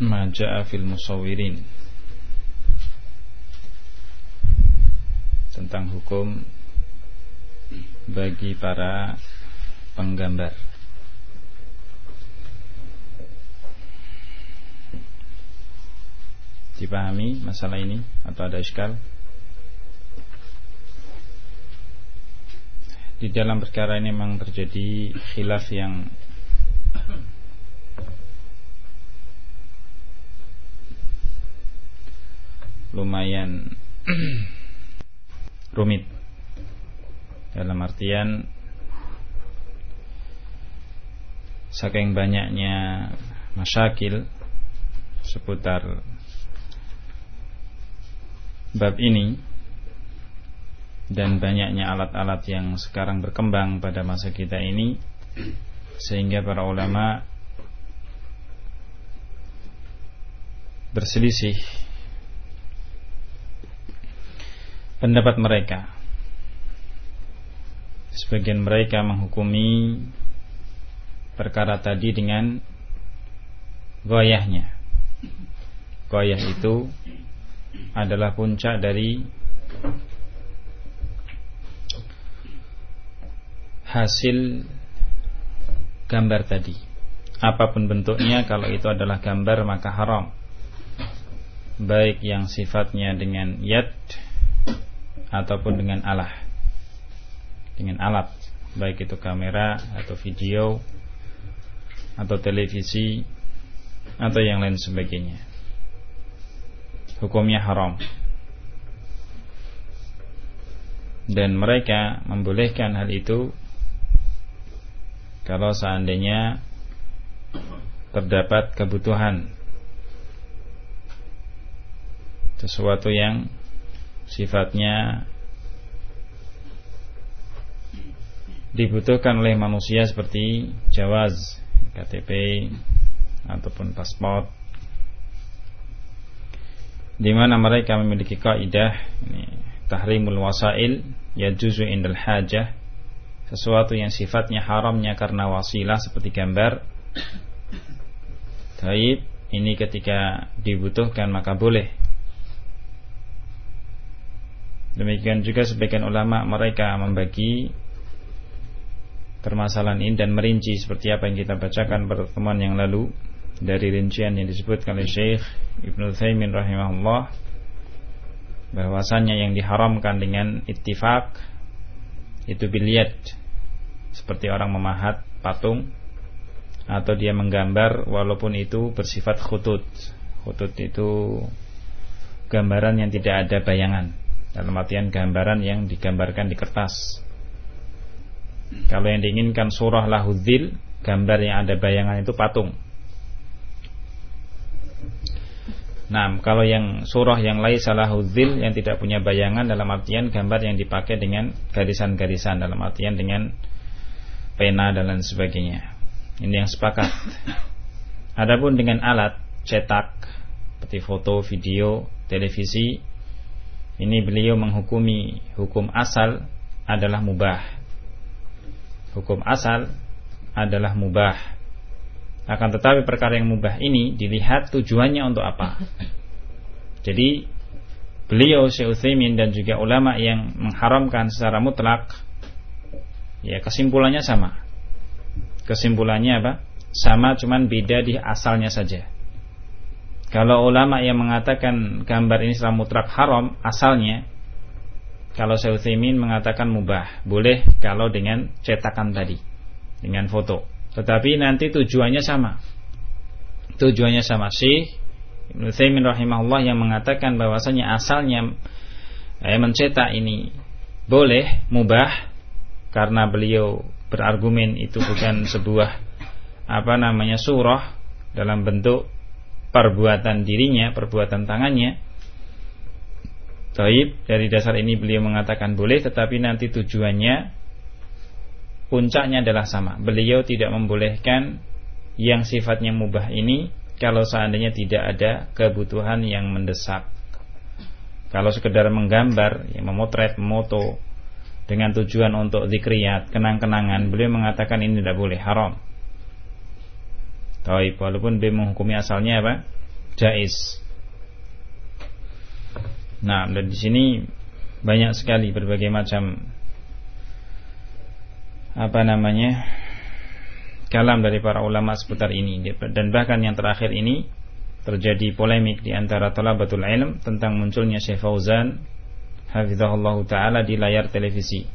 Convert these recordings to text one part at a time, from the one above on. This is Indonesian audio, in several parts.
Maja'a fil musawirin Tentang hukum Bagi para penggambar. Dipahami masalah ini Atau ada iskal? Di dalam perkara ini memang terjadi khilaf yang lumayan rumit. Dalam artian saking banyaknya masyakil seputar bab ini dan banyaknya alat-alat yang sekarang berkembang pada masa kita ini sehingga para ulama berselisih pendapat mereka. Sebagian mereka menghukumi perkara tadi dengan goyahnya. Goyah itu adalah puncak dari hasil gambar tadi. Apa pun bentuknya, kalau itu adalah gambar maka haram. Baik yang sifatnya dengan yad ataupun dengan alah. Dengan alat baik itu kamera atau video atau televisi atau yang lain sebagainya. Hukumnya haram. Dan mereka membolehkan hal itu kalau seandainya terdapat kebutuhan sesuatu yang sifatnya dibutuhkan oleh manusia seperti jawaz, KTP ataupun paspor di mana mereka memiliki kaidah ini tahrimul wasail ya juzu indal hajah sesuatu yang sifatnya haramnya karena wasilah seperti gambar. Taib ini ketika dibutuhkan maka boleh Demikian juga sebagian ulama mereka membagi permasalahan ini dan merinci seperti apa yang kita bacakan pertemuan yang lalu dari rincian yang disebutkan oleh Syekh Ibnu Thaimin rahimahullah bahwasanya yang diharamkan dengan ittifak itu biliat seperti orang memahat patung atau dia menggambar walaupun itu bersifat khutut. Khutut itu gambaran yang tidak ada bayangan dalam artian gambaran yang digambarkan di kertas kalau yang diinginkan surah lahudil gambar yang ada bayangan itu patung Nah, kalau yang surah yang lain salahudil yang tidak punya bayangan dalam artian gambar yang dipakai dengan garisan-garisan dalam artian dengan pena dan lain sebagainya. Ini yang sepakat. Adapun dengan alat cetak seperti foto, video, televisi ini beliau menghukumi hukum asal adalah mubah. Hukum asal adalah mubah. Akan tetapi perkara yang mubah ini dilihat tujuannya untuk apa. Jadi beliau Utsaimin dan juga ulama yang mengharamkan secara mutlak ya kesimpulannya sama. Kesimpulannya apa? Sama cuman beda di asalnya saja. Kalau ulama yang mengatakan gambar ini secara mutlak haram asalnya kalau Syaikhul mengatakan mubah, boleh kalau dengan cetakan tadi, dengan foto. Tetapi nanti tujuannya sama. Tujuannya sama sih. Ibnu rahimahullah yang mengatakan bahwasanya asalnya eh, mencetak ini boleh mubah karena beliau berargumen itu bukan sebuah apa namanya surah dalam bentuk perbuatan dirinya, perbuatan tangannya. Taib dari dasar ini beliau mengatakan boleh tetapi nanti tujuannya puncaknya adalah sama. Beliau tidak membolehkan yang sifatnya mubah ini kalau seandainya tidak ada kebutuhan yang mendesak. Kalau sekedar menggambar, ya, memotret, memoto dengan tujuan untuk zikriyat, kenang-kenangan, beliau mengatakan ini tidak boleh, haram. Taib walaupun dia menghukumi asalnya apa? Jais. Nah, dan di sini banyak sekali berbagai macam apa namanya kalam dari para ulama seputar ini dan bahkan yang terakhir ini terjadi polemik di antara talabatul ilm tentang munculnya Syekh Fauzan hafizahullah taala di layar televisi.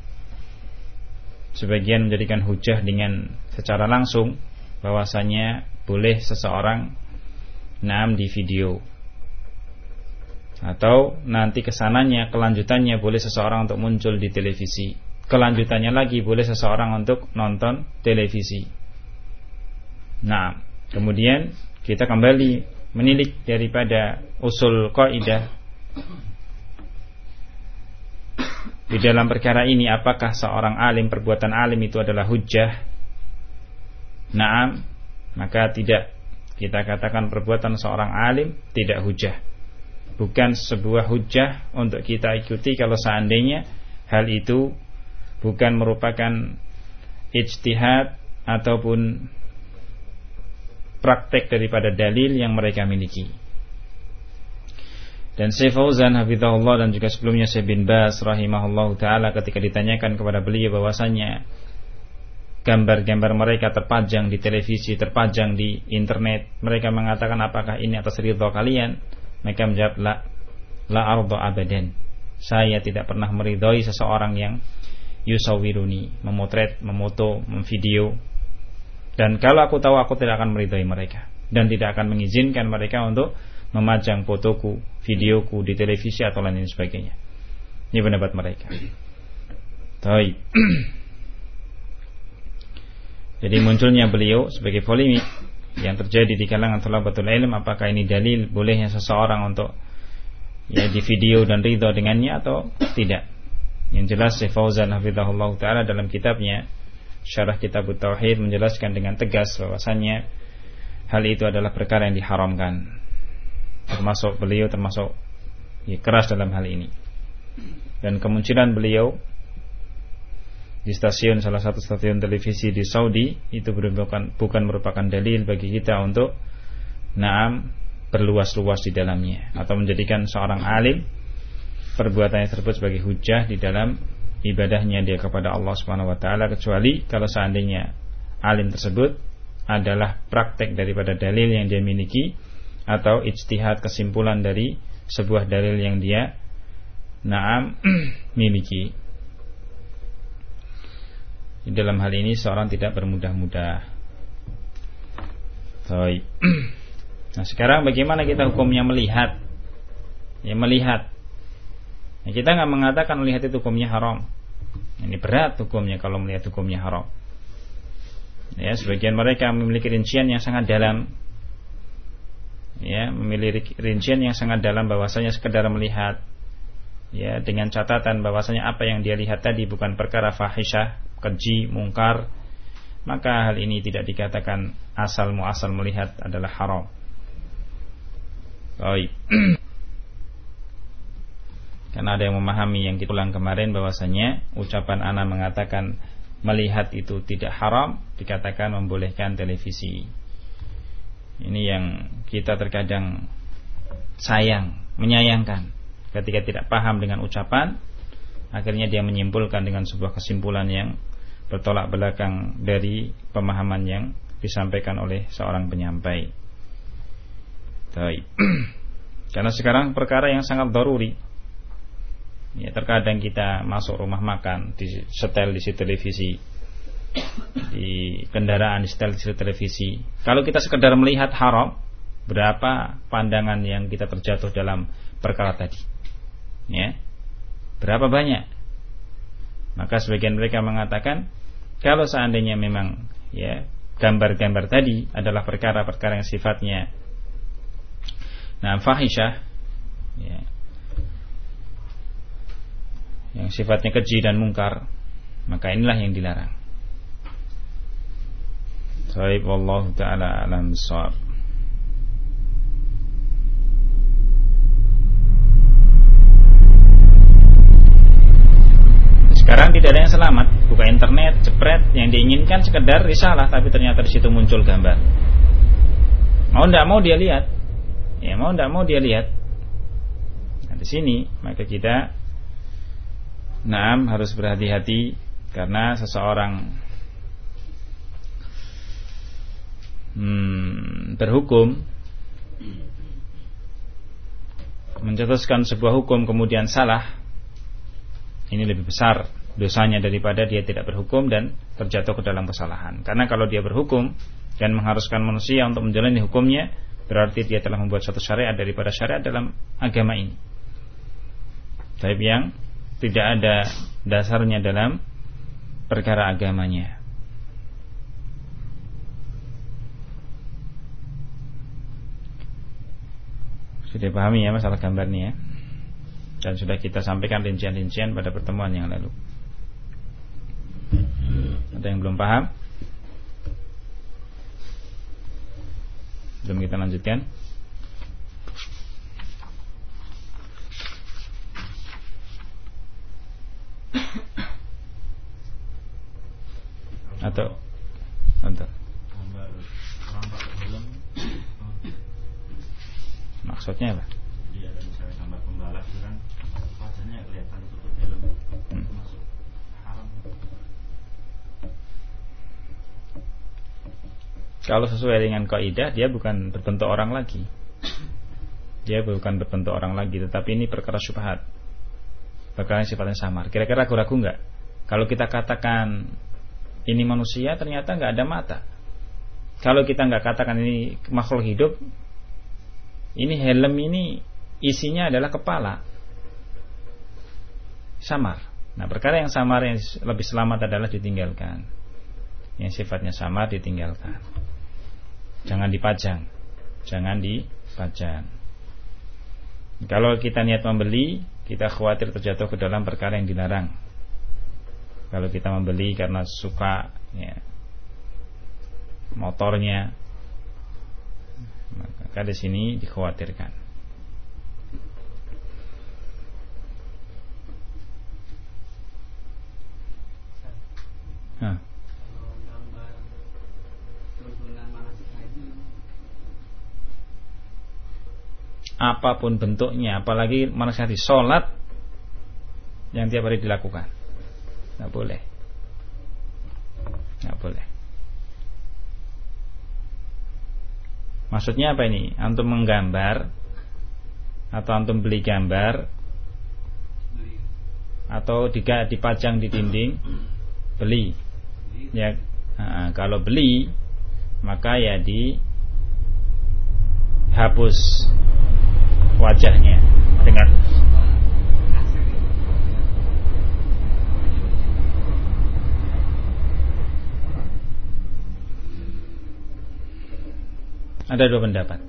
Sebagian menjadikan hujah dengan secara langsung bahwasanya boleh seseorang nam di video. Atau nanti ke sananya kelanjutannya boleh seseorang untuk muncul di televisi. Kelanjutannya lagi boleh seseorang untuk nonton televisi. Nah kemudian kita kembali menilik daripada usul kaidah. Di dalam perkara ini apakah seorang alim perbuatan alim itu adalah hujjah? Naam maka tidak kita katakan perbuatan seorang alim tidak hujah bukan sebuah hujah untuk kita ikuti kalau seandainya hal itu bukan merupakan ijtihad ataupun praktek daripada dalil yang mereka miliki. Dan Syekh Fauzan hafizahullah dan juga sebelumnya Syekh bin Bas rahimahullah taala ketika ditanyakan kepada beliau bahwasanya gambar-gambar mereka terpajang di televisi, terpajang di internet. Mereka mengatakan apakah ini atas ridho kalian? Mereka menjawab la la ardo abadan. Saya tidak pernah meridhoi seseorang yang yusawiruni, memotret, memoto, memvideo. Dan kalau aku tahu aku tidak akan meridhoi mereka dan tidak akan mengizinkan mereka untuk memajang fotoku, videoku di televisi atau lain sebagainya. Ini pendapat mereka. Baik. Jadi munculnya beliau sebagai polemik yang terjadi di kalangan talabatul ilm apakah ini dalil bolehnya seseorang untuk ya di video dan ridho dengannya atau tidak. Yang jelas Syekh Fauzan hafizahullah taala dalam kitabnya Syarah Kitab Tauhid menjelaskan dengan tegas bahwasannya hal itu adalah perkara yang diharamkan. Termasuk beliau termasuk ya, keras dalam hal ini. Dan kemunculan beliau di stasiun salah satu stasiun televisi di Saudi itu bukan bukan merupakan dalil bagi kita untuk naam berluas-luas di dalamnya. Atau menjadikan seorang alim perbuatannya tersebut sebagai hujah di dalam ibadahnya dia kepada Allah Subhanahu wa taala. Kecuali kalau seandainya alim tersebut adalah praktek daripada dalil yang dia miliki atau ijtihad kesimpulan dari sebuah dalil yang dia naam miliki di dalam hal ini seorang tidak bermudah-mudah. Nah sekarang bagaimana kita hukumnya melihat? Ya melihat. Ya, kita nggak mengatakan melihat itu hukumnya haram. Ini berat hukumnya kalau melihat hukumnya haram. Ya, sebagian mereka memiliki rincian yang sangat dalam. Ya, memiliki rincian yang sangat dalam bahwasanya sekedar melihat ya dengan catatan bahwasanya apa yang dia lihat tadi bukan perkara fahisyah keji, mungkar, maka hal ini tidak dikatakan asal muasal melihat adalah haram. Baik. Karena ada yang memahami yang kita ulang kemarin bahwasanya ucapan ana mengatakan melihat itu tidak haram dikatakan membolehkan televisi. Ini yang kita terkadang sayang, menyayangkan ketika tidak paham dengan ucapan akhirnya dia menyimpulkan dengan sebuah kesimpulan yang bertolak belakang dari pemahaman yang disampaikan oleh seorang penyampai. Karena sekarang perkara yang sangat daruri. Ya, terkadang kita masuk rumah makan di setel di televisi di kendaraan di setel di televisi. Kalau kita sekedar melihat haram, berapa pandangan yang kita terjatuh dalam perkara tadi? Ya. Berapa banyak? Maka sebagian mereka mengatakan kalau seandainya memang ya gambar-gambar tadi adalah perkara-perkara yang sifatnya nah fahisyah ya, yang sifatnya keji dan mungkar maka inilah yang dilarang. Baik, taala alam bisawab. Sekarang tidak ada yang selamat. Buka internet, cepret Yang diinginkan sekedar risalah Tapi ternyata di situ muncul gambar. Mau tidak mau dia lihat. Ya mau tidak mau dia lihat. Nah di sini Maka kita Naam harus berhati-hati Karena seseorang hmm, Berhukum Mencetuskan sebuah hukum kemudian salah ini lebih besar dosanya daripada dia tidak berhukum dan terjatuh ke dalam kesalahan. Karena kalau dia berhukum dan mengharuskan manusia untuk menjalani hukumnya, berarti dia telah membuat satu syariat daripada syariat dalam agama ini. Tapi yang tidak ada dasarnya dalam perkara agamanya. Sudah pahami ya masalah gambarnya ya dan sudah kita sampaikan rincian-rincian pada pertemuan yang lalu. Ada yang belum paham? Belum kita lanjutkan? Atau Atau Maksudnya apa? Kalau sesuai dengan kaidah dia bukan berbentuk orang lagi. Dia bukan berbentuk orang lagi, tetapi ini perkara syubhat. Perkara yang sifatnya samar. Kira-kira ragu-ragu nggak? Kalau kita katakan ini manusia ternyata nggak ada mata. Kalau kita nggak katakan ini makhluk hidup, ini helm ini isinya adalah kepala. Samar. Nah, perkara yang samar yang lebih selamat adalah ditinggalkan. Yang sifatnya samar ditinggalkan. Jangan dipajang. Jangan dipajang. Kalau kita niat membeli, kita khawatir terjatuh ke dalam perkara yang dilarang. Kalau kita membeli karena suka ya, motornya, maka di sini dikhawatirkan. Apa pun bentuknya apalagi menasihati sholat yang tiap hari dilakukan. Nggak boleh. Nggak boleh. Maksudnya apa ini? Antum menggambar atau antum beli gambar atau dipajang di dinding beli. Ya nah, kalau beli maka ya dihapus wajahnya dengan ada dua pendapat.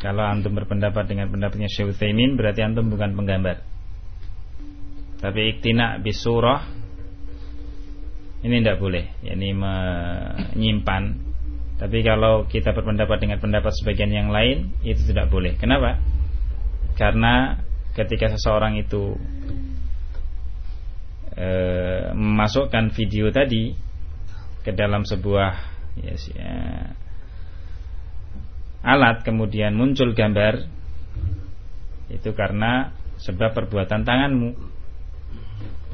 Kalau antum berpendapat dengan pendapatnya Syekh berarti antum bukan penggambar. Tapi iktina bisurah ini tidak boleh, yakni menyimpan tapi kalau kita berpendapat dengan pendapat sebagian yang lain itu tidak boleh. Kenapa? Karena ketika seseorang itu e, memasukkan video tadi ke dalam sebuah yes, ya, alat kemudian muncul gambar itu karena sebab perbuatan tanganmu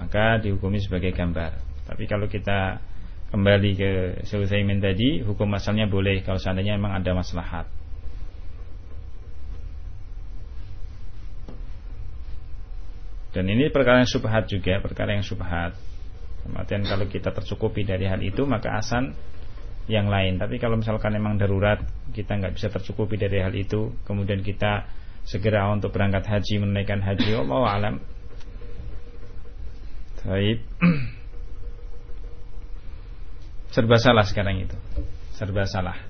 maka dihukumi sebagai gambar. Tapi kalau kita kembali ke Sulaiman tadi hukum asalnya boleh kalau seandainya memang ada maslahat. Dan ini perkara yang subhat juga perkara yang subhat. Kemudian kalau kita tercukupi dari hal itu maka asan yang lain. Tapi kalau misalkan memang darurat kita nggak bisa tercukupi dari hal itu kemudian kita segera untuk berangkat haji menunaikan haji Allah alam. Baik serba salah sekarang itu. Serba salah.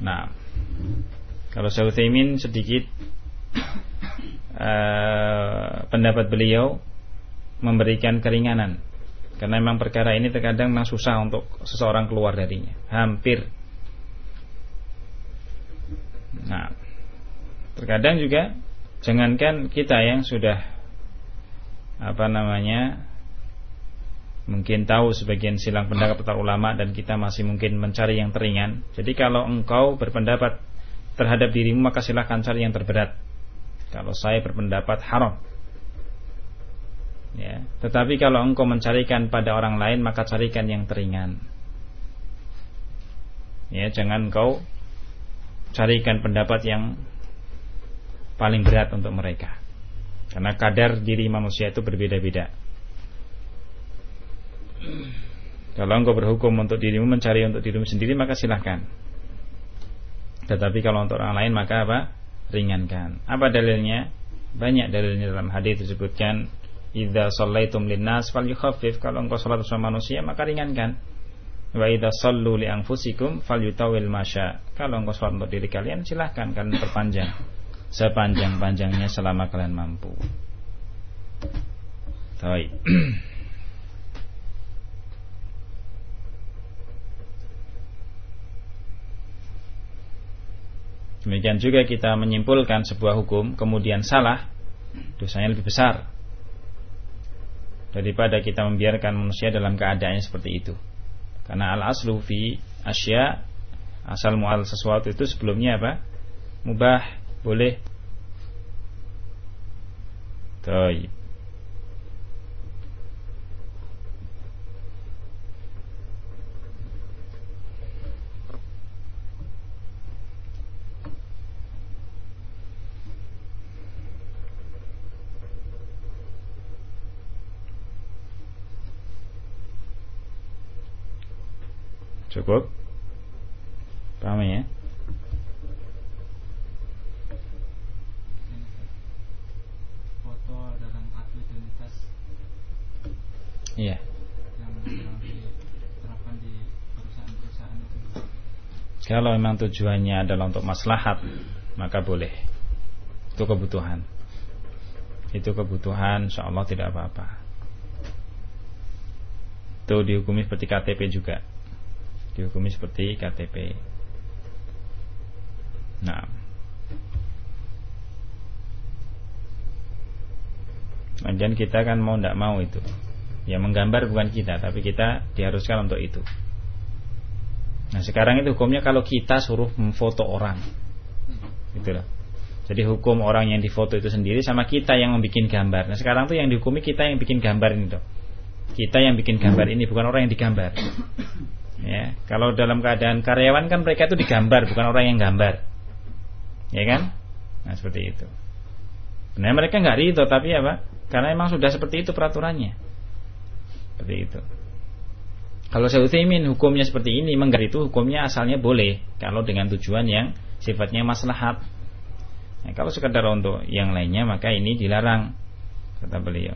Nah, kalau Sauthaimin sedikit uh, pendapat beliau memberikan keringanan karena memang perkara ini terkadang memang susah untuk seseorang keluar darinya. Hampir. Nah, terkadang juga jangankan kita yang sudah apa namanya mungkin tahu sebagian silang pendapat para ulama dan kita masih mungkin mencari yang teringan. Jadi kalau engkau berpendapat terhadap dirimu maka silahkan cari yang terberat. Kalau saya berpendapat haram. Ya, tetapi kalau engkau mencarikan pada orang lain maka carikan yang teringan. Ya, jangan engkau carikan pendapat yang paling berat untuk mereka. Karena kadar diri manusia itu berbeda-beda. Kalau engkau berhukum untuk dirimu mencari untuk dirimu sendiri maka silahkan. Tetapi kalau untuk orang lain maka apa? Ringankan. Apa dalilnya? Banyak dalilnya dalam hadis disebutkan Idza shallaitum linnas falyukhaffif kalau engkau salat bersama manusia maka ringankan. Wa idza sallu li anfusikum falyutawil masya. Kalau engkau salat untuk diri kalian silahkan kalian perpanjang sepanjang-panjangnya selama kalian mampu. Baik. Demikian juga kita menyimpulkan sebuah hukum kemudian salah, dosanya lebih besar daripada kita membiarkan manusia dalam keadaannya seperti itu. Karena al aslu fi asya asal mual sesuatu itu sebelumnya apa? Mubah, boleh. Baik. Cukup? Paham ya? Foto dalam kartu identitas Iya. yang diterapkan di perusahaan-perusahaan itu. Kalau memang tujuannya adalah untuk maslahat, maka boleh. Itu kebutuhan. Itu kebutuhan, insya Allah tidak apa-apa. Itu dihukumi seperti KTP juga dihukumi seperti KTP. Nah, kemudian kita kan mau tidak mau itu, ya menggambar bukan kita, tapi kita diharuskan untuk itu. Nah sekarang itu hukumnya kalau kita suruh memfoto orang, loh. Jadi hukum orang yang difoto itu sendiri sama kita yang membuat gambar. Nah sekarang tuh yang dihukumi kita yang bikin gambar ini tuh. Kita yang bikin gambar ini bukan orang yang digambar. Ya, kalau dalam keadaan karyawan kan mereka itu digambar, bukan orang yang gambar. Ya kan? Nah, seperti itu. Nah, mereka nggak ridho tapi apa? Karena memang sudah seperti itu peraturannya. Seperti itu. Kalau saya Utsaimin hukumnya seperti ini, menggar itu hukumnya asalnya boleh kalau dengan tujuan yang sifatnya maslahat. Nah, kalau sekadar untuk yang lainnya maka ini dilarang kata beliau.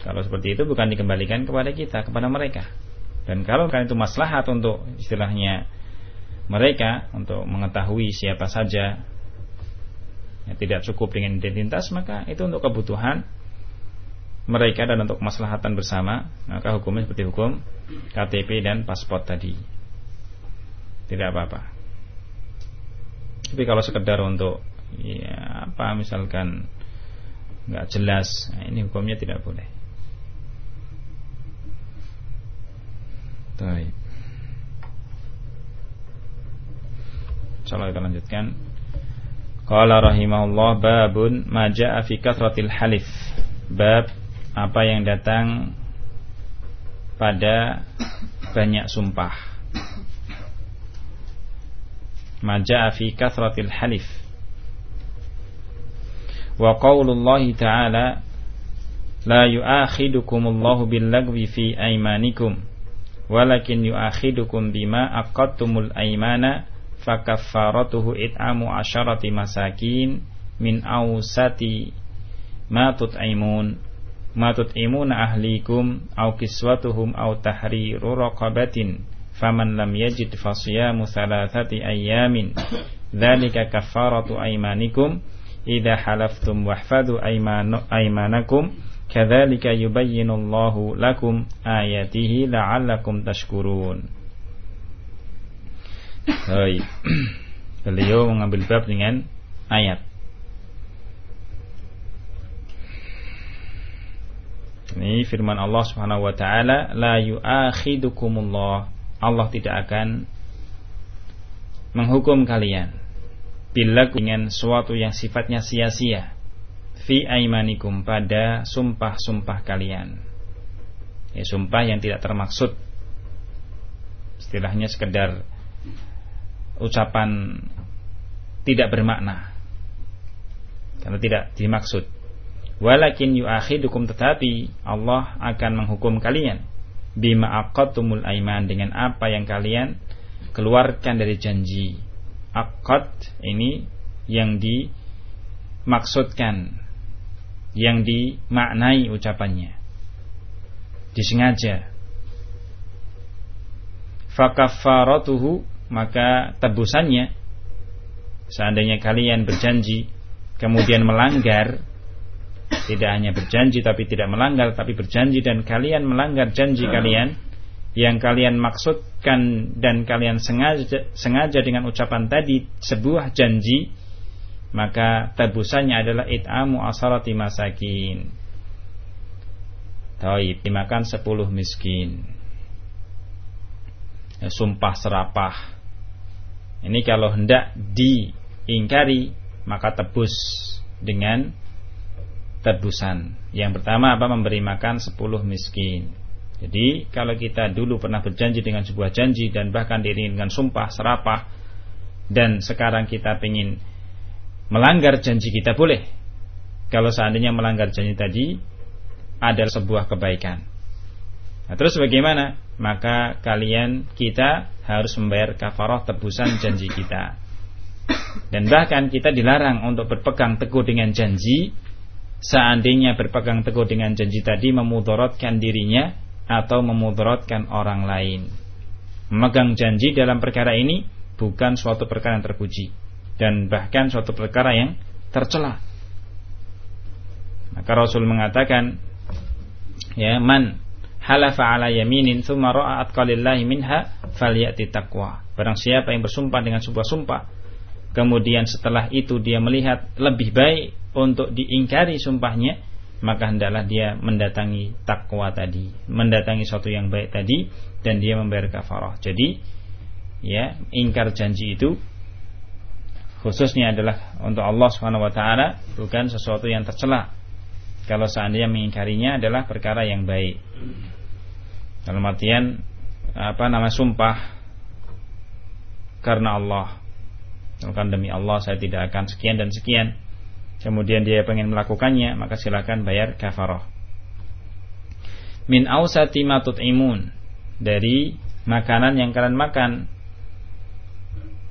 Kalau seperti itu bukan dikembalikan kepada kita, kepada mereka. Dan kalau kan itu maslahat untuk istilahnya mereka untuk mengetahui siapa saja yang tidak cukup dengan identitas maka itu untuk kebutuhan mereka dan untuk kemaslahatan bersama maka hukumnya seperti hukum KTP dan paspor tadi. Tidak apa-apa. Tapi kalau sekedar untuk ya apa misalkan nggak jelas nah ini hukumnya tidak boleh Baik. Insyaallah kita lanjutkan. Qala rahimahullah babun ma jaa fi kathratil halif. Bab apa yang datang pada banyak sumpah. Ma jaa fi kathratil halif. Wa qaulullahi ta'ala la yu'akhidukumullahu bil lagwi fi aymanikum walakin yu'akhidukum bima aqadtumul aymana fakaffaratuhu it'amu asyarati masakin min awsati ma tut'imun ma tut'imuna ahlikum aw kiswatuhum aw tahriru raqabatin faman lam yajid fasiyamu thalathati ayyamin. Dzalika kafaratu aymanikum. Idza halaftum wahfadhu aymanakum kadzalika yubayyinullahu lakum ayatihi la'allakum tashkurun Baik. Beliau mengambil bab dengan ayat Ini firman Allah Subhanahu wa taala, la yu'akhidukumullah. Allah tidak akan menghukum kalian bila dengan suatu yang sifatnya sia-sia fi aimanikum pada sumpah-sumpah kalian. Ya, sumpah yang tidak termaksud. Istilahnya sekedar ucapan tidak bermakna. Karena tidak dimaksud Walakin yu'akhidukum tetapi Allah akan menghukum kalian bima aqadtumul aiman dengan apa yang kalian keluarkan dari janji. Aqad ini yang dimaksudkan, yang dimaknai ucapannya. Disengaja. Fakaffaratuhu maka tebusannya seandainya kalian berjanji kemudian melanggar tidak hanya berjanji tapi tidak melanggar tapi berjanji dan kalian melanggar janji hmm. kalian yang kalian maksudkan dan kalian sengaja sengaja dengan ucapan tadi sebuah janji maka tebusannya adalah it'amu asarati masakin Taib dimakan sepuluh miskin ya, Sumpah serapah Ini kalau hendak diingkari Maka tebus dengan tebusan. Yang pertama apa? Memberi makan 10 miskin. Jadi kalau kita dulu pernah berjanji dengan sebuah janji dan bahkan diiringi dengan sumpah serapah dan sekarang kita ingin melanggar janji kita boleh. Kalau seandainya melanggar janji tadi ada sebuah kebaikan. Nah, terus bagaimana? Maka kalian kita harus membayar kafarah tebusan janji kita. Dan bahkan kita dilarang untuk berpegang teguh dengan janji seandainya berpegang teguh dengan janji tadi memudaratkan dirinya atau memudaratkan orang lain. Memegang janji dalam perkara ini bukan suatu perkara yang terpuji dan bahkan suatu perkara yang tercela. Maka Rasul mengatakan, ya man halafa ala yaminin thumma ra'a atqalillahi minha falyati taqwa. Barang siapa yang bersumpah dengan sebuah sumpah kemudian setelah itu dia melihat lebih baik untuk diingkari sumpahnya maka hendaklah dia mendatangi takwa tadi mendatangi sesuatu yang baik tadi dan dia membayar kafarah jadi ya ingkar janji itu khususnya adalah untuk Allah Subhanahu wa taala bukan sesuatu yang tercela. Kalau seandainya mengingkarinya adalah perkara yang baik. Dalam artian apa nama sumpah karena Allah. Maka demi Allah saya tidak akan sekian dan sekian. Kemudian dia pengen melakukannya maka silakan bayar kafarah min ausati ma imun dari makanan yang kalian makan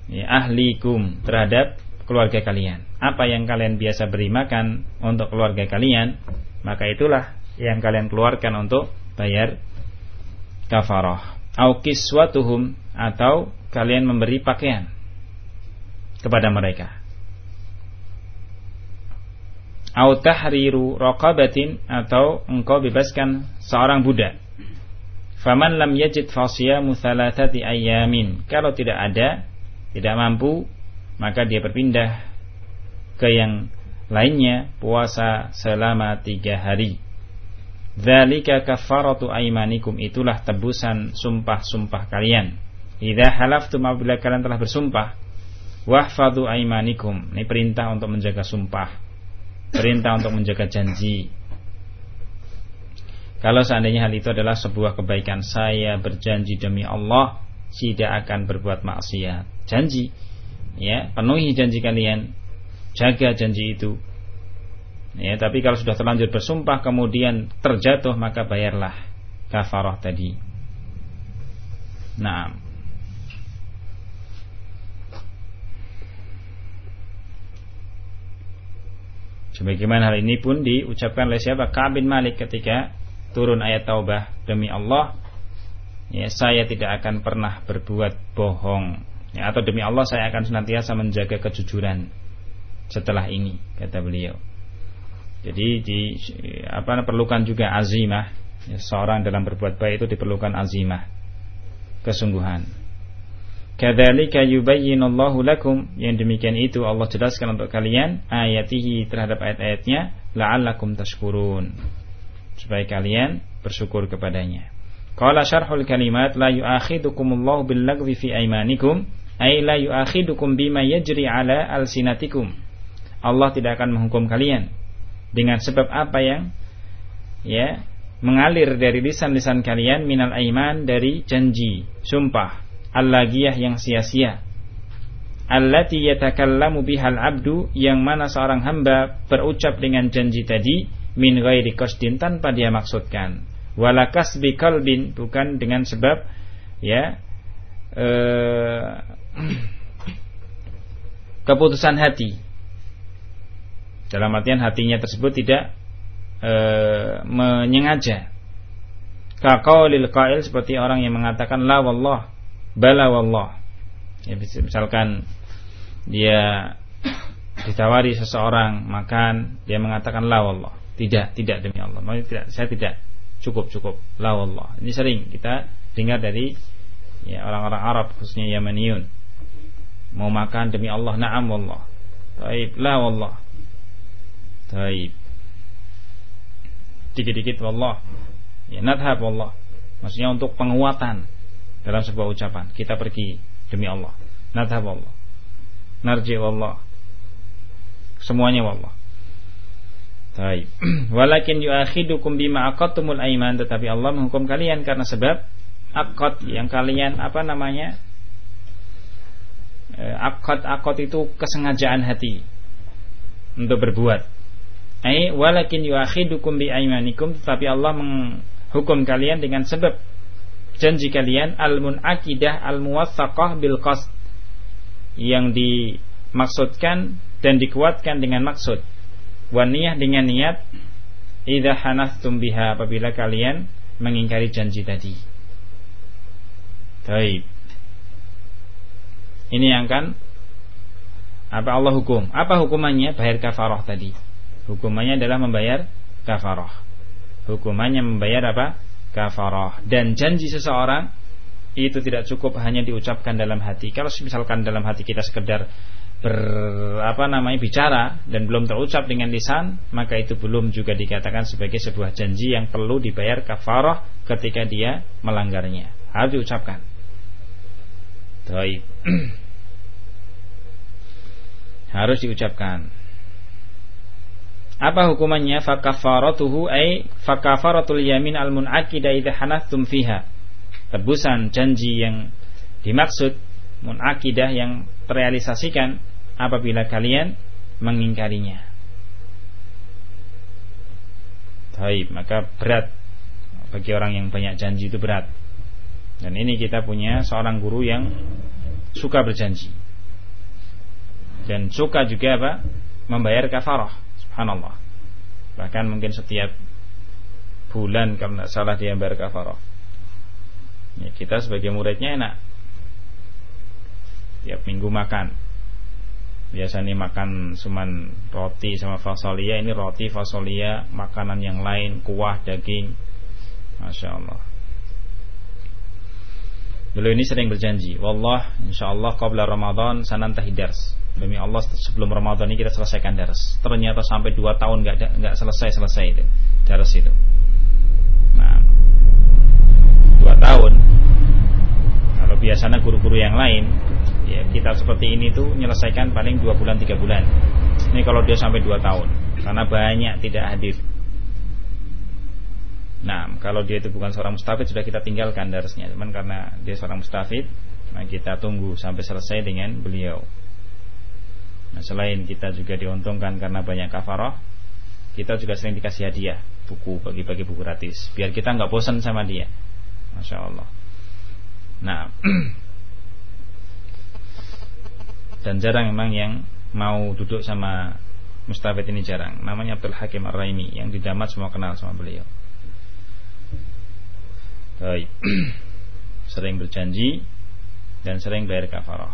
ya, ahlikum terhadap keluarga kalian apa yang kalian biasa beri makan untuk keluarga kalian maka itulah yang kalian keluarkan untuk bayar kafarah au kiswatuhum atau kalian memberi pakaian kepada mereka au tahriru raqabatin atau engkau bebaskan seorang budak. Faman lam yajid fasiyamu thalathati ayamin. Kalau tidak ada, tidak mampu, maka dia berpindah ke yang lainnya puasa selama tiga hari. Dzalika kafaratu aimanikum itulah tebusan sumpah-sumpah kalian. Idza halaftum apabila kalian telah bersumpah, wahfadu aimanikum. Ini perintah untuk menjaga sumpah perintah untuk menjaga janji. Kalau seandainya hal itu adalah sebuah kebaikan saya berjanji demi Allah tidak akan berbuat maksiat. Janji, ya penuhi janji kalian, jaga janji itu. Ya, tapi kalau sudah terlanjur bersumpah kemudian terjatuh maka bayarlah kafarah tadi. Nah, Sebagaimana hal ini pun diucapkan oleh siapa? Ka'ab bin Malik ketika turun ayat taubah demi Allah ya saya tidak akan pernah berbuat bohong ya, atau demi Allah saya akan senantiasa menjaga kejujuran setelah ini kata beliau. Jadi di apa perlukan juga azimah ya, seorang dalam berbuat baik itu diperlukan azimah kesungguhan. Kadzalika yubayyinullahu lakum yang demikian itu Allah jelaskan untuk kalian ayatihi terhadap ayat-ayatnya la'allakum tashkurun supaya kalian bersyukur kepadanya. Qala syarhul kalimat la yu'akhidukumullahu bil lagwi fi aymanikum ay la yu'akhidukum bima yajri ala alsinatikum. Allah tidak akan menghukum kalian dengan sebab apa yang ya mengalir dari lisan-lisan kalian minal aiman dari janji, sumpah al-lagiyah yang sia-sia allati yatakallamu bihal abdu yang mana seorang hamba berucap dengan janji tadi min ghairi qasdin tanpa dia maksudkan wala kasbi kalbin bukan dengan sebab ya eh, keputusan hati. Dalam artian hatinya tersebut tidak eh, menyengaja. Kaqaulil qail seperti orang yang mengatakan la wallah bala wallah. Ya, misalkan dia ditawari seseorang makan dia mengatakan la wallah. Tidak tidak demi Allah. Saya tidak cukup cukup. La wallah. Ini sering kita dengar dari ya orang-orang Arab khususnya Yamaniun mau makan demi Allah na'am wallah. Taib. La wallah. Taib. Dikit-dikit wallah. Ya nadhab wallah. Maksudnya untuk penguatan dalam sebuah ucapan. Kita pergi demi Allah. Nadhab Allah narji Allah semuanya Allah Baik. Walakin yu'akhidukum bima aqadtumul aiman tetapi Allah menghukum kalian karena sebab akad yang kalian apa namanya? Eh, akad akad itu kesengajaan hati untuk berbuat. Ai walakin yu'akhidukum bi aimanikum tetapi Allah menghukum kalian dengan sebab janji kalian al-munakidah al-muwathaqah bil qasd yang dimaksudkan dan dikuatkan dengan maksud waniyah dengan niat idza hanathtum biha apabila kalian mengingkari janji tadi. Baik. Ini yang kan apa Allah hukum? Apa hukumannya? Bayar kafarah tadi. Hukumannya adalah membayar kafarah. Hukumannya membayar apa? kafarah dan janji seseorang itu tidak cukup hanya diucapkan dalam hati. Kalau misalkan dalam hati kita sekedar ber apa namanya bicara dan belum terucap dengan lisan, maka itu belum juga dikatakan sebagai sebuah janji yang perlu dibayar kafarah ketika dia melanggarnya. Harus diucapkan. Baik. Harus diucapkan. Apa hukumannya? Fakafaratuhu ay fakafaratul yamin al munakida idza hanathtum fiha. Tebusan janji yang dimaksud munakidah yang terrealisasikan apabila kalian mengingkarinya. Baik, maka berat bagi orang yang banyak janji itu berat. Dan ini kita punya seorang guru yang suka berjanji. Dan suka juga apa? Membayar kafarah Subhanallah. Bahkan mungkin setiap bulan kalau tidak salah dia bayar kafarah. Ya, kita sebagai muridnya enak. Tiap minggu makan. Biasanya makan cuman roti sama fasolia, ini roti, fasolia, makanan yang lain, kuah, daging. Masya Allah. Beliau ini sering berjanji, Wallah, insya Allah qabla Ramadan sanantahi dars demi Allah sebelum Ramadan ini kita selesaikan dars. Ternyata sampai 2 tahun nggak nggak selesai selesai itu dars itu. Nah, 2 tahun. Kalau biasanya guru-guru yang lain, ya kita seperti ini tuh menyelesaikan paling 2 bulan 3 bulan. Ini kalau dia sampai 2 tahun karena banyak tidak hadir. Nah, kalau dia itu bukan seorang mustafid sudah kita tinggalkan darsnya. Cuman karena dia seorang mustafid, nah kita tunggu sampai selesai dengan beliau. Nah, selain kita juga diuntungkan karena banyak kafarah, kita juga sering dikasih hadiah buku bagi-bagi buku gratis biar kita nggak bosan sama dia. Masya Allah. Nah, dan jarang memang yang mau duduk sama Mustafid ini jarang. Namanya Abdul Hakim Ar-Raimi yang di Damat semua kenal sama beliau. Baik. sering berjanji dan sering bayar kafarah.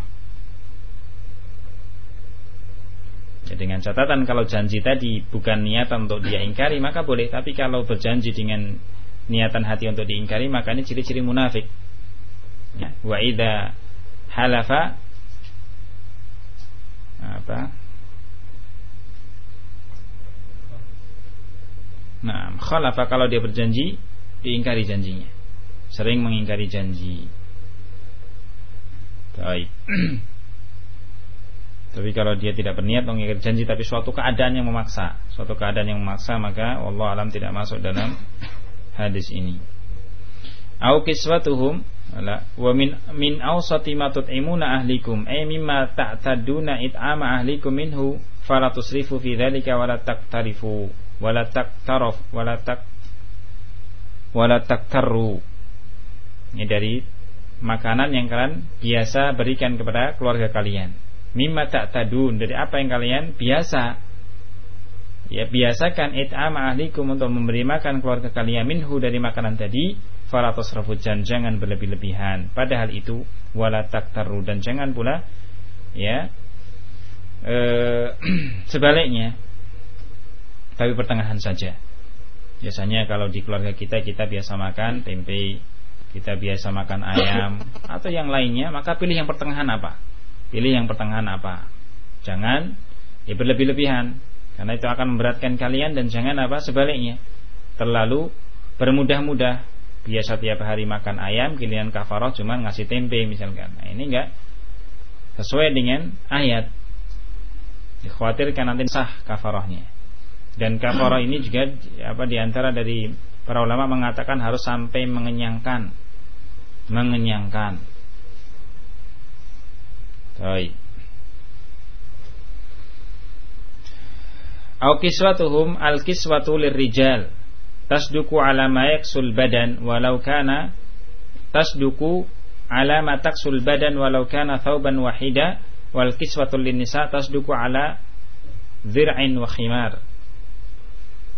Ya, dengan catatan kalau janji tadi bukan niatan untuk dia ingkari maka boleh, tapi kalau berjanji dengan niatan hati untuk diingkari maka ini ciri-ciri munafik. Ya, wa halafa apa? Nah, khalafa kalau dia berjanji diingkari janjinya. Sering mengingkari janji. Baik. Tapi kalau dia tidak berniat mengingkari janji tapi suatu keadaan yang memaksa, suatu keadaan yang memaksa maka Allah alam tidak masuk dalam hadis ini. Au kiswatuhum wa min min awsati ma tut'imuna ahlikum ay mimma ta'taduna it'ama ahlikum minhu fala tusrifu fi dzalika wa la taqtarifu wa la taqtaraf wa la taq wa la taqtarru. Ini dari makanan yang kalian biasa berikan kepada keluarga kalian mimma ta'tadun dari apa yang kalian biasa ya biasakan it'ama ahlikum untuk memberi makan keluarga kalian minhu dari makanan tadi fala jangan berlebih-lebihan padahal itu wala taktaru dan jangan pula ya e, sebaliknya tapi pertengahan saja biasanya kalau di keluarga kita kita biasa makan tempe kita biasa makan ayam atau yang lainnya maka pilih yang pertengahan apa Pilih yang pertengahan apa. Jangan ya berlebih-lebihan karena itu akan memberatkan kalian dan jangan apa sebaliknya. Terlalu bermudah-mudah. Biasa tiap hari makan ayam, kalian kafaroh cuma ngasih tempe misalkan. Nah, ini enggak sesuai dengan ayat. Dikhawatirkan nanti sah kafarohnya. Dan kafaroh ini juga apa di antara dari para ulama mengatakan harus sampai mengenyangkan, mengenyangkan. Baik. Au kiswatuhum al kiswatu lirrijal tasduku ala ma yaksul badan walau kana tasduku ala ma taksul badan walau kana thawban wahida wal kiswatu linnisa tasduku ala dhir'in wa khimar.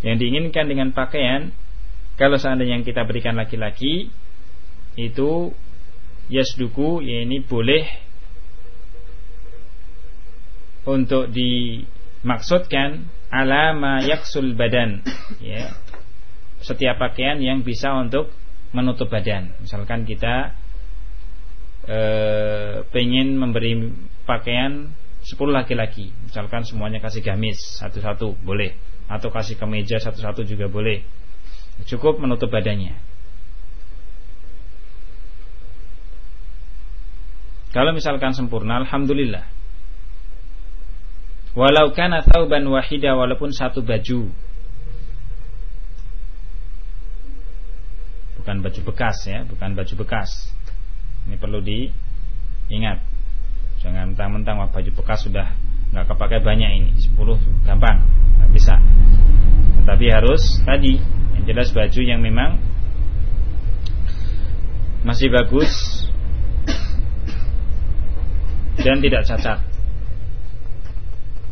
Yang diinginkan dengan pakaian kalau seandainya yang kita berikan laki-laki itu yasduku ya ini boleh untuk dimaksudkan alama yaksul badan ya setiap pakaian yang bisa untuk menutup badan. Misalkan kita e, pengen memberi pakaian 10 laki-laki. Misalkan semuanya kasih gamis satu-satu boleh. Atau kasih kemeja satu-satu juga boleh. Cukup menutup badannya. Kalau misalkan sempurna alhamdulillah. Walau kana thauban wahida walaupun satu baju. Bukan baju bekas ya, bukan baju bekas. Ini perlu diingat. Jangan mentang-mentang baju bekas sudah nggak kepakai banyak ini, 10 gampang, nggak bisa. Tetapi harus tadi yang jelas baju yang memang masih bagus dan tidak cacat.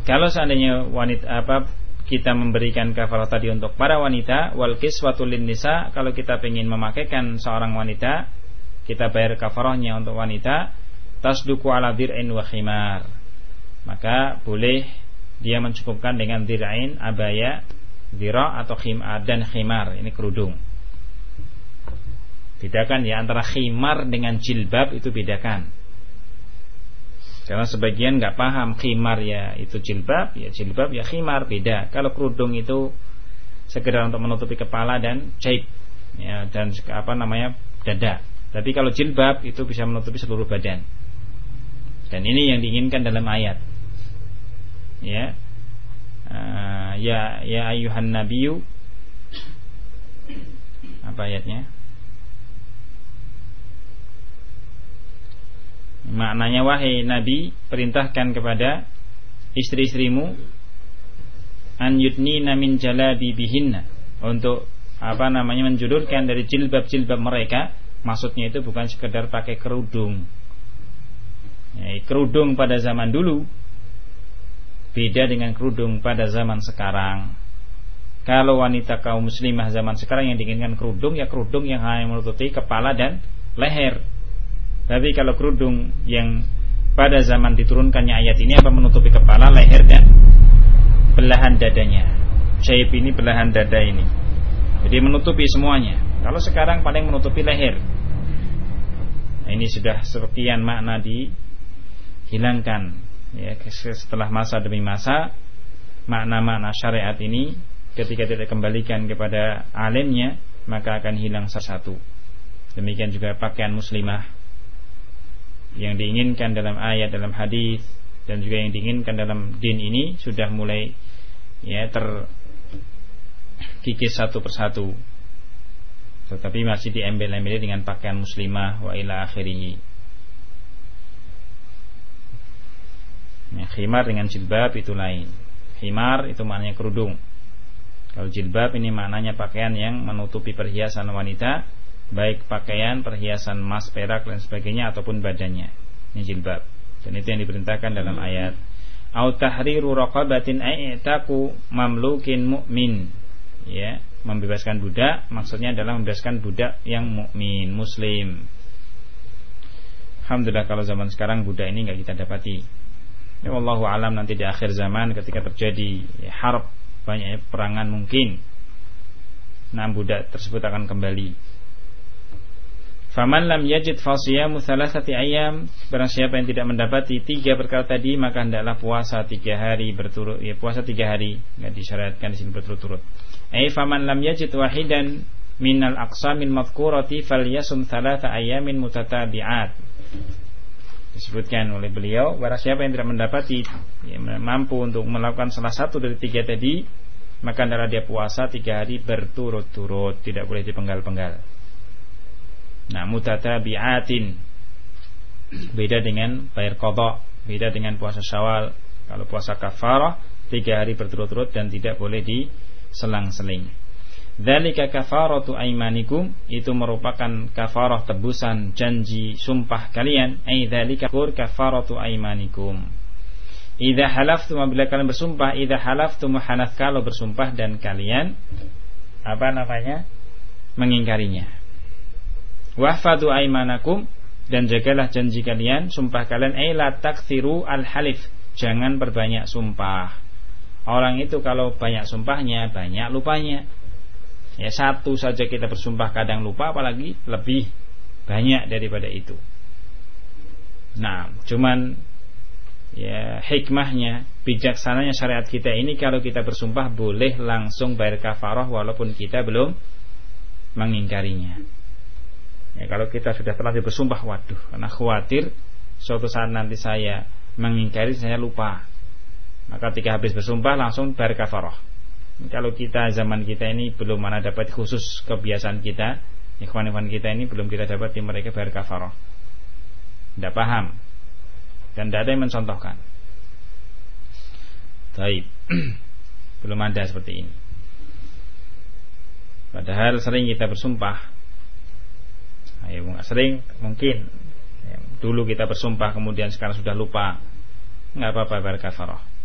Kalau seandainya wanita apa kita memberikan kafarah tadi untuk para wanita wal kiswatul nisa kalau kita ingin memakaikan seorang wanita kita bayar kafarahnya untuk wanita tasduku ala dir'in wa khimar. Maka boleh dia mencukupkan dengan dir'ain abaya dira atau khimar dan khimar ini kerudung. Bedakan ya antara khimar dengan jilbab itu bedakan karena sebagian nggak paham khimar ya itu jilbab, ya jilbab ya khimar beda. Kalau kerudung itu sekedar untuk menutupi kepala dan jaib ya dan apa namanya dada. Tapi kalau jilbab itu bisa menutupi seluruh badan. Dan ini yang diinginkan dalam ayat. Ya. Uh, ya ya ayuhan nabiyu apa ayatnya? Maknanya wahai Nabi perintahkan kepada istri-istrimu an yudnina min jalabi bihinna untuk apa namanya menjulurkan dari jilbab-jilbab mereka maksudnya itu bukan sekedar pakai kerudung ya, kerudung pada zaman dulu Beda dengan kerudung pada zaman sekarang. Kalau wanita kaum muslimah zaman sekarang yang diinginkan kerudung ya kerudung yang hanya menutupi kepala dan leher. Tapi kalau kerudung yang pada zaman diturunkannya ayat ini apa menutupi kepala, leher dan belahan dadanya. Jaib ini belahan dada ini. Jadi menutupi semuanya. Kalau sekarang paling menutupi leher. Nah, ini sudah sekian makna dihilangkan ya setelah masa demi masa makna-makna syariat ini ketika tidak kembalikan kepada alimnya maka akan hilang satu demikian juga pakaian muslimah yang diinginkan dalam ayat dalam hadis dan juga yang diinginkan dalam din ini sudah mulai ya terkikis satu persatu. Tetapi masih diambil-ambil dengan pakaian muslimah wa ila akhirih. Ya, khimar dengan jilbab itu lain. Khimar itu maknanya kerudung. Kalau jilbab ini maknanya pakaian yang menutupi perhiasan wanita, baik pakaian, perhiasan emas, perak dan sebagainya ataupun badannya. Ini jilbab. Dan itu yang diperintahkan dalam ayat. Au tahriru raqabatin ai'taku mamlukin mu'min. Ya, membebaskan budak maksudnya adalah membebaskan budak yang mukmin, muslim. Alhamdulillah kalau zaman sekarang budak ini nggak kita dapati. Ya Allah alam nanti di akhir zaman ketika terjadi ya, harb banyaknya perangan mungkin nah budak tersebut akan kembali Faman lam yajid fasiyamu thalathati ayam Barang siapa yang tidak mendapati tiga perkara tadi Maka hendaklah puasa tiga hari berturut Ya puasa tiga hari. Tidak disyariatkan di sini berturut-turut. Ay faman lam yajid wahidan Minal aqsamin madhkurati Falyasum thalatha ayamin mutatabi'at. Disebutkan oleh beliau barang siapa yang tidak mendapati ya, mampu untuk melakukan salah satu dari tiga tadi maka adalah dia puasa tiga hari berturut-turut. Tidak boleh dipenggal-penggal nah mutatabiatin beda dengan bayar kodok beda dengan puasa syawal kalau puasa kafarah tiga hari berturut-turut dan tidak boleh diselang-seling Dzalika kafaratu aimanikum itu merupakan kafarah tebusan janji sumpah kalian. Ai dzalika kafaratu aimanikum. Idza halaftum apabila kalian bersumpah, idza halaftum hanath kalau bersumpah dan kalian apa namanya? mengingkarinya. Wahfadu aimanakum dan jagalah janji kalian, sumpah kalian ai la takthiru al halif. Jangan berbanyak sumpah. Orang itu kalau banyak sumpahnya, banyak lupanya. Ya satu saja kita bersumpah kadang lupa apalagi lebih banyak daripada itu. Nah, cuman ya hikmahnya, bijaksananya syariat kita ini kalau kita bersumpah boleh langsung bayar kafarah walaupun kita belum mengingkarinya. Ya, kalau kita sudah terlanjur bersumpah, waduh, karena khawatir suatu saat nanti saya mengingkari saya lupa. Maka ketika habis bersumpah langsung bayar kafarah kalau kita zaman kita ini belum mana dapat khusus kebiasaan kita ikhwan-ikhwan kita ini belum kita dapat di mereka bayar kafarah tidak paham. Dan tidak ada yang mencontohkan. Taib belum ada seperti ini. Padahal sering kita bersumpah Ayo, sering? Mungkin. Ya, dulu kita bersumpah kemudian sekarang sudah lupa. Nggak apa-apa bayar kafarah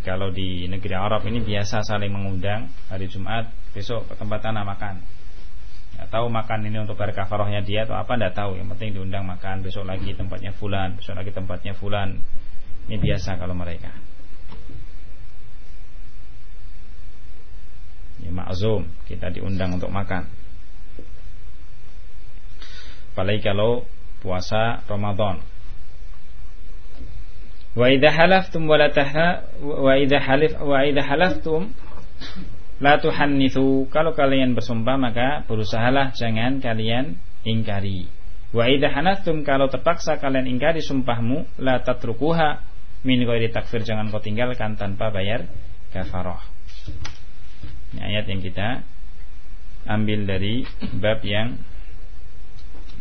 kalau di negeri Arab ini biasa saling mengundang hari Jumat besok ke tempat tanah makan. Nggak tahu makan ini untuk berkafarohnya dia atau apa nggak tahu. Yang penting diundang makan besok lagi tempatnya fulan besok lagi tempatnya fulan. Ini biasa kalau mereka. Ya makzum kita diundang untuk makan apalagi kalau puasa Ramadan Wa idza halaftum wa la wa idza halif wa idza halaftum la tuhannithu. Kalau kalian bersumpah maka berusahalah jangan kalian ingkari. Wa idza hanastum kalau terpaksa kalian ingkari sumpahmu la tatrukuha min ghairi takfir jangan kau tinggalkan tanpa bayar kafarah. Ini ayat yang kita ambil dari bab yang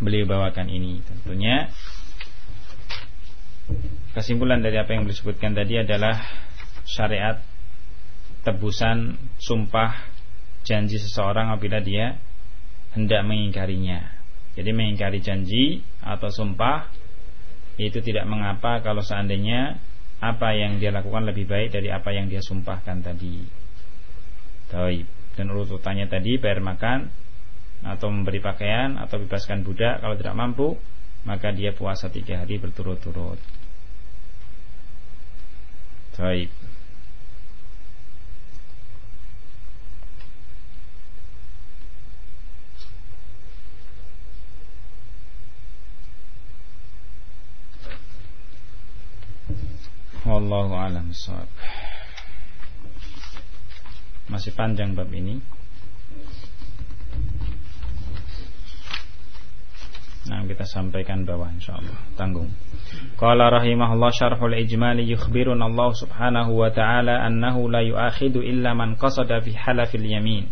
beliau bawakan ini. Tentunya Kesimpulan dari apa yang disebutkan tadi adalah syariat tebusan sumpah janji seseorang apabila dia hendak mengingkarinya. Jadi mengingkari janji atau sumpah itu tidak mengapa kalau seandainya apa yang dia lakukan lebih baik dari apa yang dia sumpahkan tadi. Dan urutannya tadi bayar makan atau memberi pakaian atau bebaskan budak kalau tidak mampu maka dia puasa tiga hari berturut-turut. Taib. Wallahu a'lam. Masih panjang bab ini. Nah, kita sampaikan bawah insyaallah. Tanggung. Qala rahimahullah syarhul ijmali yukhbiruna Allah subhanahu wa ta'ala annahu la yu'akhidu illa man qasada fi halafil yamin.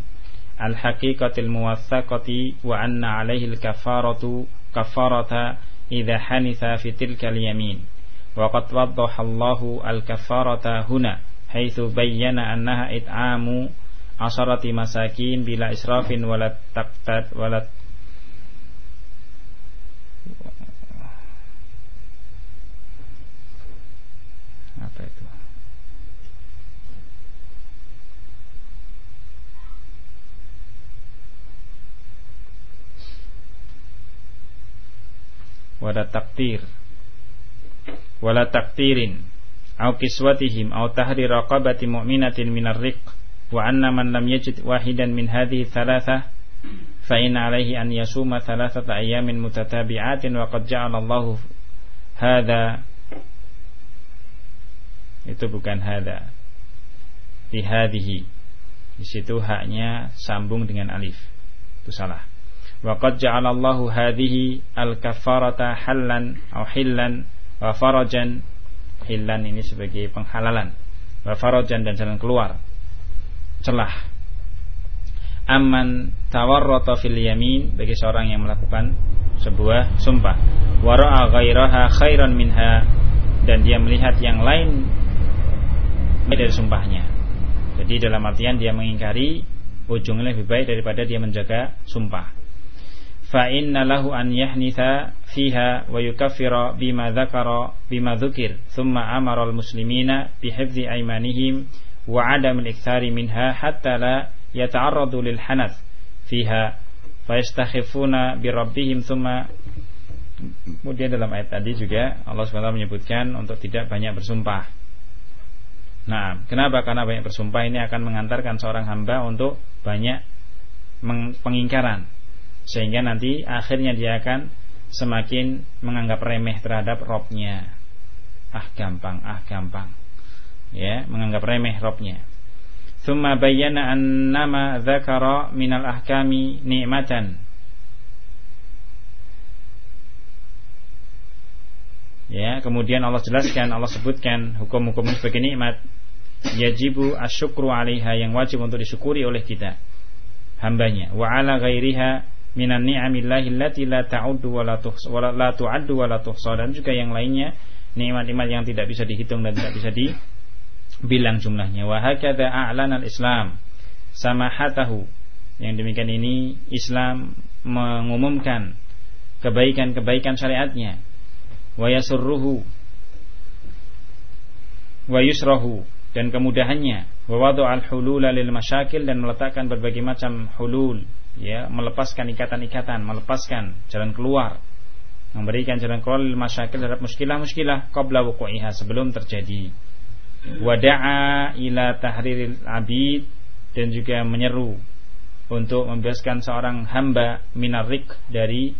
Al-haqiqatil muwaththaqati wa anna 'alaihi al-kafaratu kafarata idza hanitha fi tilka al-yamin. وقد وضح الله الكفارة هنا حيث بين أنها إطعام عشرة مساكين بلا إسراف ولا تقتد ولا apa wada takdir wala taktirin au kiswatihim au tahri raqabati mu'minatin minar riq. Wa anna man lam yajid wahidan min hadhihi thalathah fa inna alaihi an yasuma thalathata ayamin mutatabi'atin wa qad ja'ala Allah hadha. Itu bukan hadha. Di hadhihi. Di situ haknya sambung dengan alif. Itu salah ja'ala Allah hadhihi al-kaffarata hallan au hillan wa farajan. Hilan ini sebagai penghalalan. Farajan dan jalan keluar. Celah. Aman tawarrata fil yamin bagi seorang yang melakukan sebuah sumpah. Wa ra'a ghairaha khairan minha dan dia melihat yang lain dari sumpahnya. Jadi dalam artian dia mengingkari ujungnya lebih baik daripada dia menjaga sumpah fa inna lahu an yahnitha fiha wa yukaffira bima dzakara bima dzukir thumma amara al muslimina bi hifdzi aymanihim wa adam al ikthari minha rabbihim thumma Kemudian dalam ayat tadi juga Allah SWT menyebutkan untuk tidak banyak bersumpah. Nah, kenapa? Karena banyak bersumpah ini akan mengantarkan seorang hamba untuk banyak pengingkaran sehingga nanti akhirnya dia akan semakin menganggap remeh terhadap robnya. Ah gampang ah gampang. Ya menganggap remeh robnya. Thumma bayyana annama dzakara minal ahkami ni'matan. Ya kemudian Allah jelaskan Allah sebutkan hukum-hukum sebagai nikmat. Yajibu asyukru alaiha yang wajib untuk disyukuri oleh kita. Hambanya. Wa ala ghairiha minan ni'amillahi allati la ta'uddu wa la tu'addu wa la tuhsa. Dan juga yang lainnya nikmat-nikmat yang tidak bisa dihitung dan tidak bisa dibilang jumlahnya. Wa hakadha a'lana al-islam samahatahu. Yang demikian ini Islam mengumumkan kebaikan-kebaikan syariatnya. Wa yasurruhu wa yusrahu dan kemudahannya. Wa al hulula lil masyakil dan meletakkan berbagai macam hulul ya melepaskan ikatan-ikatan, melepaskan jalan keluar, memberikan jalan keluar lil masyakil terhadap muskilah-muskilah qabla wuqu'iha sebelum terjadi. Wada'a ila tahriril abid dan juga menyeru untuk membebaskan seorang hamba minarik dari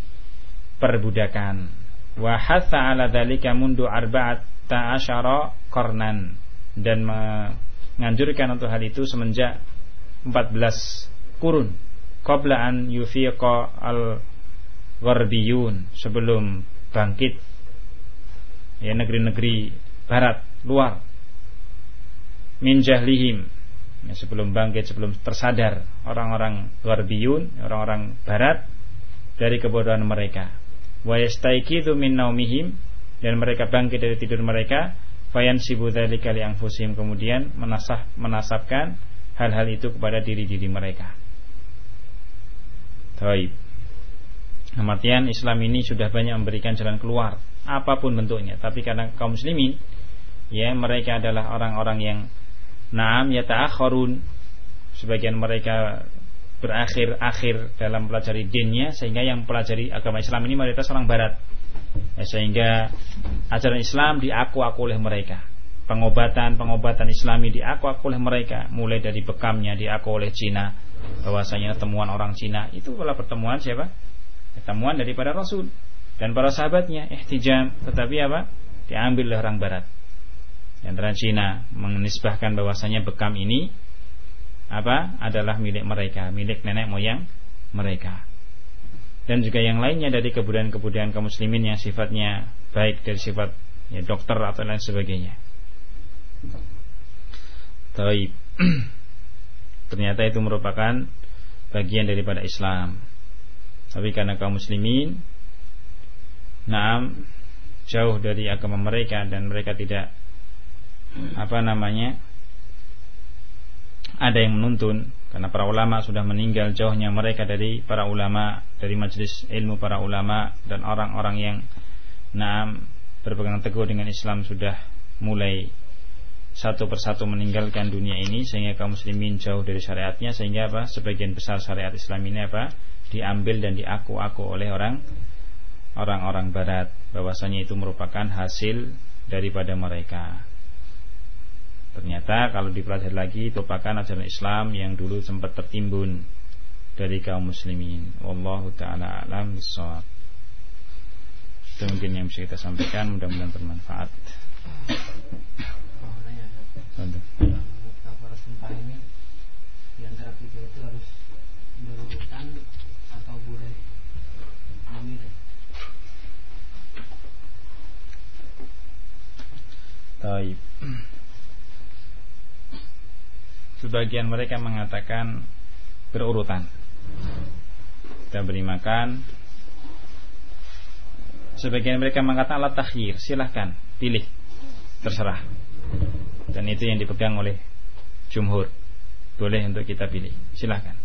perbudakan. Wa hatha ala dzalika mundu arba'at ta'asyara qarnan dan menganjurkan untuk hal itu semenjak 14 kurun qabla an yufiqa al gharbiyun sebelum bangkit ya negeri-negeri barat luar. Min jahlihim ya, sebelum bangkit sebelum tersadar orang-orang gharbiyun orang-orang barat dari kebodohan mereka. Wa yastaiqidhu min naumihim dan mereka bangkit dari tidur mereka fayansibu dzalika li kemudian menasah menasabkan hal-hal itu kepada diri-diri mereka Taib. Kematian Islam ini sudah banyak memberikan jalan keluar apa pun bentuknya, tapi karena kaum muslimin ya mereka adalah orang-orang yang naam yata'akhirun sebagian mereka berakhir-akhir dalam pelajari dinnya sehingga yang pelajari agama Islam ini mayoritas orang barat. Ya, sehingga ajaran Islam diaku-aku oleh mereka. Pengobatan-pengobatan Islami diaku-aku oleh mereka. Mulai dari bekamnya diaku oleh Cina bahwasanya temuan orang Cina itu adalah pertemuan siapa temuan daripada Rasul dan para sahabatnya ihtijam tetapi apa diambil oleh orang barat antara Cina menisbahkan bahwasanya bekam ini apa adalah milik mereka, milik nenek moyang mereka. Dan juga yang lainnya dari kebudayaan-kebudayaan kaum muslimin yang sifatnya baik dari sifat ya, dokter atau lain sebagainya. Taib. Ternyata itu merupakan bagian daripada Islam. Tapi karena kaum muslimin Naam jauh dari agama mereka dan mereka tidak apa namanya ada yang menuntun karena para ulama sudah meninggal jauhnya mereka dari para ulama dari majelis ilmu para ulama dan orang-orang yang naam berpegang teguh dengan Islam sudah mulai satu persatu meninggalkan dunia ini sehingga kaum muslimin jauh dari syariatnya sehingga apa sebagian besar syariat Islam ini apa diambil dan diaku-aku oleh orang orang-orang barat bahwasanya itu merupakan hasil daripada mereka Ternyata kalau dipelajari lagi itu merupakan ajaran Islam yang dulu sempat tertimbun dari kaum muslimin. Wallahu taala alam bisawab. Mungkin yang bisa kita sampaikan mudah-mudahan bermanfaat. Untuk sumpah ini di antara tiga itu harus berurutan atau boleh memilih. Taib. Sebagian mereka mengatakan berurutan. Kita beri makan. Sebagian mereka mengatakan alat takhir silahkan pilih terserah dan itu yang dipegang oleh jumhur. Boleh untuk kita pilih. Silahkan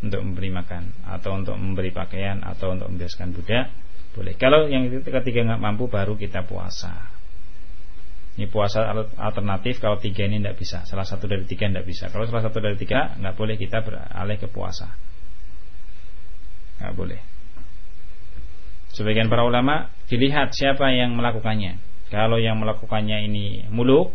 untuk memberi makan atau untuk memberi pakaian atau untuk membiaskan budak boleh. Kalau yang ketiga nggak mampu baru kita puasa. Ini puasa alternatif kalau tiga ini tidak bisa. Salah satu dari tiga tidak bisa. Kalau salah satu dari tiga nggak boleh kita beralih ke puasa. Nggak boleh. Sebagian para ulama Dilihat siapa yang melakukannya. Kalau yang melakukannya ini muluk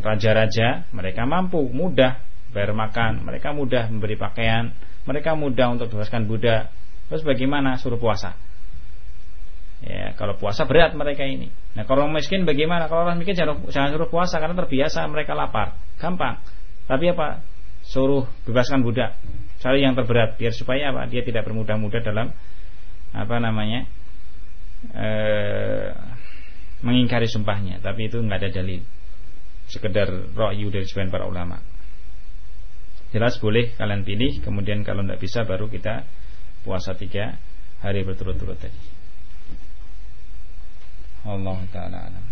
Raja-raja Mereka mampu, mudah Bayar makan, mereka mudah memberi pakaian Mereka mudah untuk bebaskan budak Terus bagaimana suruh puasa Ya, kalau puasa berat mereka ini. Nah, kalau orang miskin bagaimana? Kalau orang miskin jangan, jangan suruh puasa karena terbiasa mereka lapar. Gampang. Tapi apa? Suruh bebaskan budak. Cari yang terberat biar supaya apa? Dia tidak bermudah-mudah dalam apa namanya? Eh, mengingkari sumpahnya, tapi itu nggak ada dalil. Sekedar rohyu dari sebagian para ulama. Jelas boleh kalian pilih, kemudian kalau tidak bisa baru kita puasa tiga hari berturut-turut tadi. Allah taala alam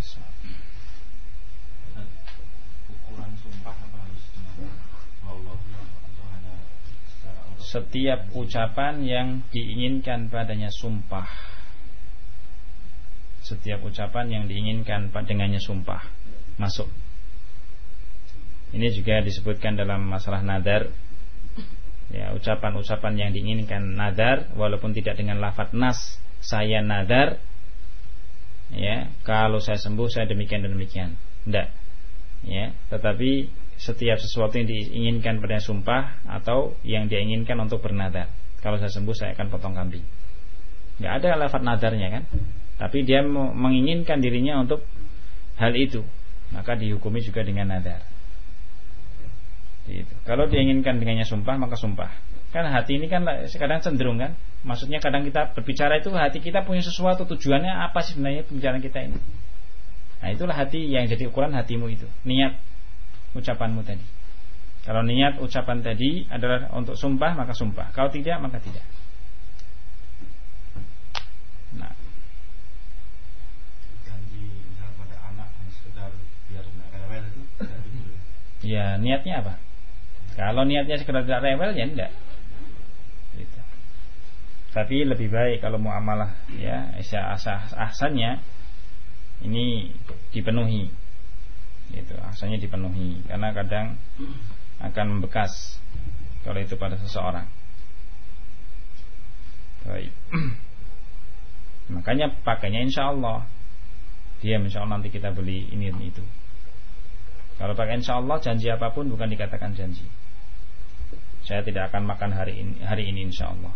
setiap ucapan yang diinginkan padanya sumpah. Setiap ucapan yang diinginkan dengannya sumpah. Masuk ini juga disebutkan dalam masalah nadar. Ya ucapan-ucapan yang diinginkan nadar walaupun tidak dengan lafat nas saya nadar. Ya kalau saya sembuh saya demikian dan demikian. Tidak ya tetapi setiap sesuatu yang diinginkan pada sumpah atau yang dia inginkan untuk bernadar. Kalau saya sembuh saya akan potong kambing. Nggak ada lafat nadarnya kan? Tapi dia menginginkan dirinya untuk hal itu. Maka dihukumi juga dengan nadar gitu. kalau diinginkan dengannya sumpah maka sumpah kan hati ini kan kadang cenderung kan Maksudnya kadang kita berbicara itu hati kita punya sesuatu tujuannya apa sih sebenarnya pembicaraan kita ini. Nah itulah hati yang jadi ukuran hatimu itu. Niat ucapanmu tadi. Kalau niat ucapan tadi adalah untuk sumpah maka sumpah. Kalau tidak maka tidak. Nah. Ya niatnya apa? Kalau niatnya sekedar tidak rewel ya enggak. Tapi lebih baik kalau muamalah ya asah ahsannya ini dipenuhi. itu asalnya dipenuhi. Karena kadang akan membekas kalau itu pada seseorang. Baik. Makanya pakainya insya Allah dia insya Allah nanti kita beli ini dan itu. Kalau pakai insya Allah janji apa pun bukan dikatakan janji saya tidak akan makan hari ini hari ini insya Allah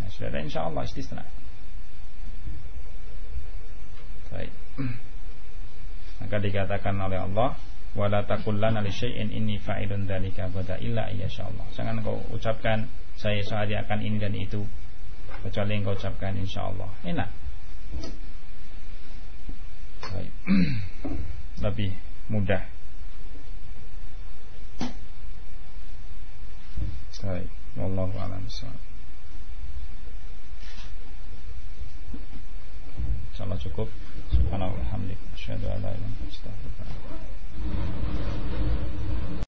nah, sudah insya Allah istisna baik maka dikatakan oleh Allah wala takullan li syai'in inni fa'ilun dzalika bada illa Allah. Jangan kau ucapkan saya sehari akan ini dan itu kecuali engkau ucapkan insyaallah. Enak. Baik. Lebih mudah. Baik. Wallahu a'lam Insyaallah cukup. Subhanallah hamdik. Asyhadu an la ilaha